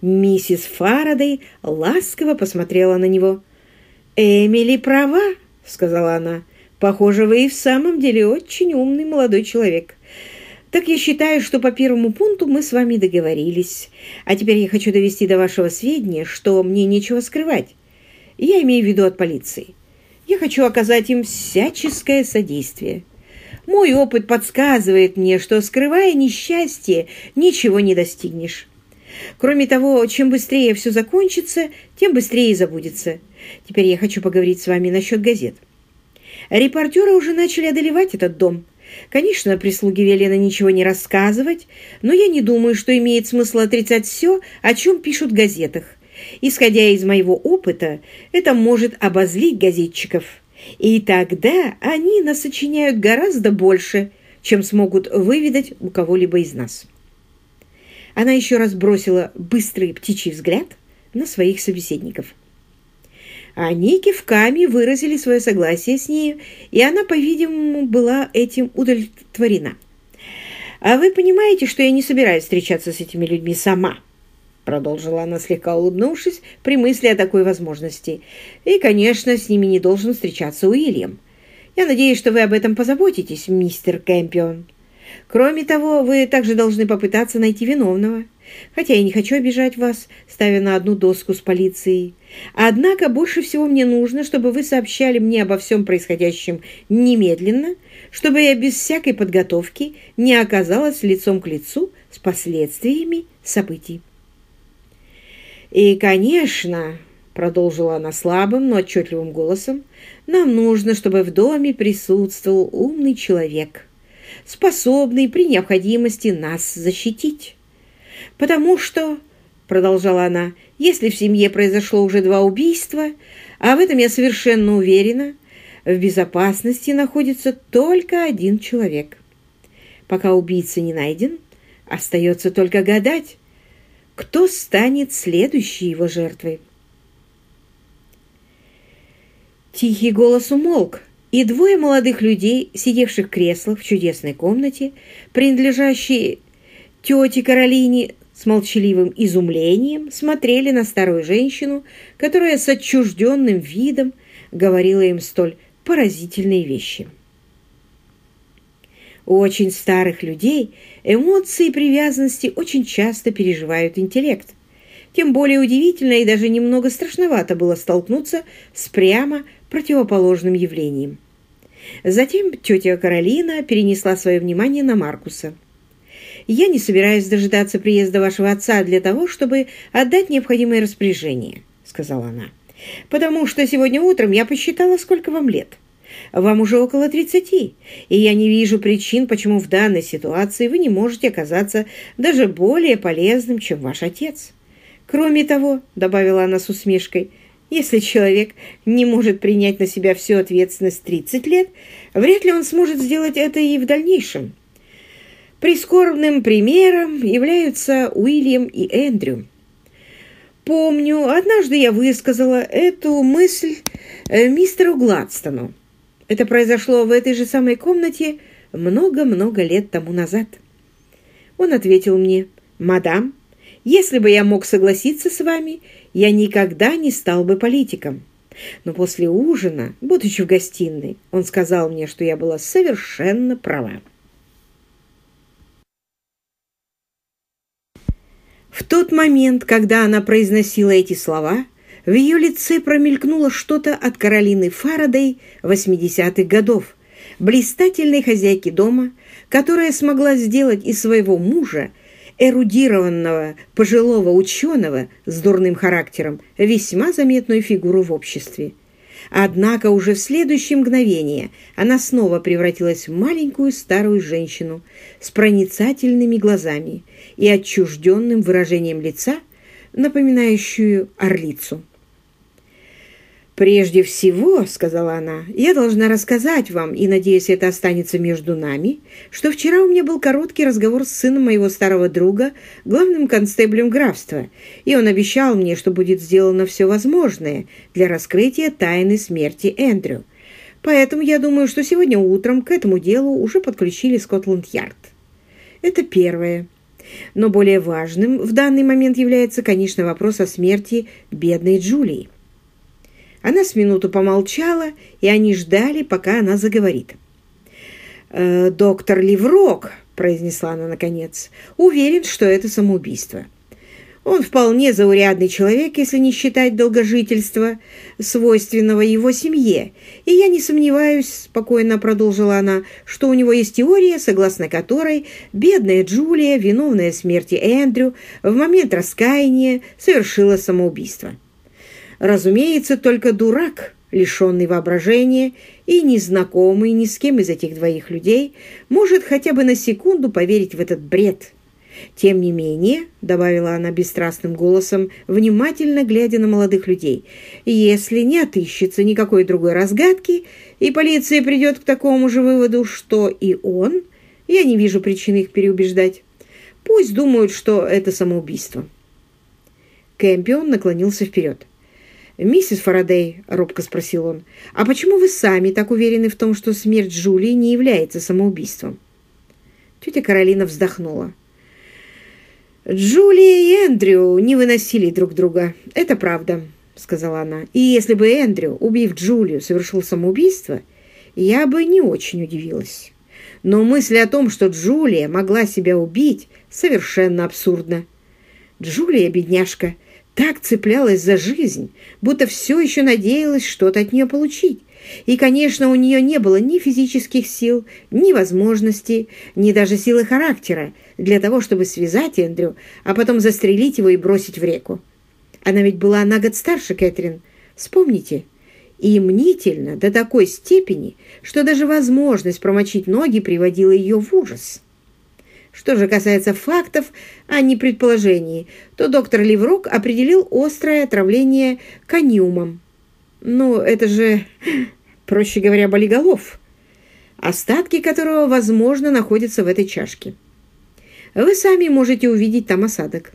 Миссис Фарадей ласково посмотрела на него. «Эмили права», — сказала она. «Похоже, вы и в самом деле очень умный молодой человек. Так я считаю, что по первому пункту мы с вами договорились. А теперь я хочу довести до вашего сведения, что мне нечего скрывать. Я имею в виду от полиции. Я хочу оказать им всяческое содействие. Мой опыт подсказывает мне, что, скрывая несчастье, ничего не достигнешь. Кроме того, чем быстрее все закончится, тем быстрее забудется. Теперь я хочу поговорить с вами насчет газет. Репортеры уже начали одолевать этот дом – Конечно, прислуге велено ничего не рассказывать, но я не думаю, что имеет смысл отрицать все, о чем пишут в газетах. Исходя из моего опыта, это может обозлить газетчиков. И тогда они насочиняют гораздо больше, чем смогут выведать у кого-либо из нас. Она еще раз бросила быстрый птичий взгляд на своих собеседников. Они кивками выразили свое согласие с ней, и она, по-видимому, была этим удовлетворена. «А вы понимаете, что я не собираюсь встречаться с этими людьми сама?» Продолжила она, слегка улыбнувшись при мысли о такой возможности. «И, конечно, с ними не должен встречаться Уильям. Я надеюсь, что вы об этом позаботитесь, мистер Кэмпион. Кроме того, вы также должны попытаться найти виновного» хотя я не хочу обижать вас, ставя на одну доску с полицией. Однако больше всего мне нужно, чтобы вы сообщали мне обо всем происходящем немедленно, чтобы я без всякой подготовки не оказалась лицом к лицу с последствиями событий. И, конечно, продолжила она слабым, но отчетливым голосом, нам нужно, чтобы в доме присутствовал умный человек, способный при необходимости нас защитить. «Потому что...» — продолжала она, — «если в семье произошло уже два убийства, а в этом я совершенно уверена, в безопасности находится только один человек. Пока убийца не найден, остается только гадать, кто станет следующей его жертвой». Тихий голос умолк, и двое молодых людей, сидевших в креслах в чудесной комнате, принадлежащей тете Каролине, с молчаливым изумлением смотрели на старую женщину, которая с отчужденным видом говорила им столь поразительные вещи. У очень старых людей эмоции и привязанности очень часто переживают интеллект. Тем более удивительно и даже немного страшновато было столкнуться с прямо противоположным явлением. Затем тетя Каролина перенесла свое внимание на Маркуса – я не собираюсь дожидаться приезда вашего отца для того, чтобы отдать необходимые распоряжения», — сказала она. «Потому что сегодня утром я посчитала, сколько вам лет. Вам уже около тридцати, и я не вижу причин, почему в данной ситуации вы не можете оказаться даже более полезным, чем ваш отец. Кроме того, — добавила она с усмешкой, — если человек не может принять на себя всю ответственность 30 лет, вряд ли он сможет сделать это и в дальнейшем. Прискорбным примером являются Уильям и Эндрю. Помню, однажды я высказала эту мысль э, мистеру Гладстону. Это произошло в этой же самой комнате много-много лет тому назад. Он ответил мне, «Мадам, если бы я мог согласиться с вами, я никогда не стал бы политиком». Но после ужина, будучи в гостиной, он сказал мне, что я была совершенно права. В тот момент, когда она произносила эти слова, в ее лице промелькнуло что-то от Каролины Фарадей 80-х годов, блистательной хозяйки дома, которая смогла сделать из своего мужа, эрудированного пожилого ученого с дурным характером, весьма заметную фигуру в обществе. Однако уже в следующее мгновение она снова превратилась в маленькую старую женщину с проницательными глазами и отчужденным выражением лица, напоминающую орлицу. «Прежде всего, — сказала она, — я должна рассказать вам, и, надеюсь, это останется между нами, что вчера у меня был короткий разговор с сыном моего старого друга, главным констеблем графства, и он обещал мне, что будет сделано все возможное для раскрытия тайны смерти Эндрю. Поэтому я думаю, что сегодня утром к этому делу уже подключили Скотланд-Ярд. Это первое. Но более важным в данный момент является, конечно, вопрос о смерти бедной Джулии. Она с минуту помолчала, и они ждали, пока она заговорит. «Э, «Доктор Ливрок», — произнесла она наконец, — «уверен, что это самоубийство». Он вполне заурядный человек, если не считать долгожительства, свойственного его семье. И я не сомневаюсь, спокойно продолжила она, что у него есть теория, согласно которой бедная Джулия, виновная смерти Эндрю, в момент раскаяния совершила самоубийство. Разумеется, только дурак, лишенный воображения и незнакомый ни с кем из этих двоих людей, может хотя бы на секунду поверить в этот бред – «Тем не менее», — добавила она бесстрастным голосом, внимательно глядя на молодых людей, «если не отыщется никакой другой разгадки, и полиция придет к такому же выводу, что и он, я не вижу причин их переубеждать. Пусть думают, что это самоубийство». Кэмпион наклонился вперед. «Миссис Фарадей», — робко спросил он, «а почему вы сами так уверены в том, что смерть Джулии не является самоубийством?» Тетя Каролина вздохнула. «Джулия и Эндрю не выносили друг друга. Это правда», — сказала она. «И если бы Эндрю, убив Джулию, совершил самоубийство, я бы не очень удивилась. Но мысль о том, что Джулия могла себя убить, совершенно абсурдна. Джулия, бедняжка, так цеплялась за жизнь, будто все еще надеялась что-то от нее получить. И, конечно, у нее не было ни физических сил, ни возможностей, ни даже силы характера для того, чтобы связать Эндрю, а потом застрелить его и бросить в реку. Она ведь была на год старше Кэтрин. Вспомните. И мнительно до такой степени, что даже возможность промочить ноги приводила ее в ужас. Что же касается фактов, а не предположений, то доктор Ливрок определил острое отравление каниумом. Ну, это же проще говоря, болиголов, остатки которого, возможно, находятся в этой чашке. Вы сами можете увидеть там осадок.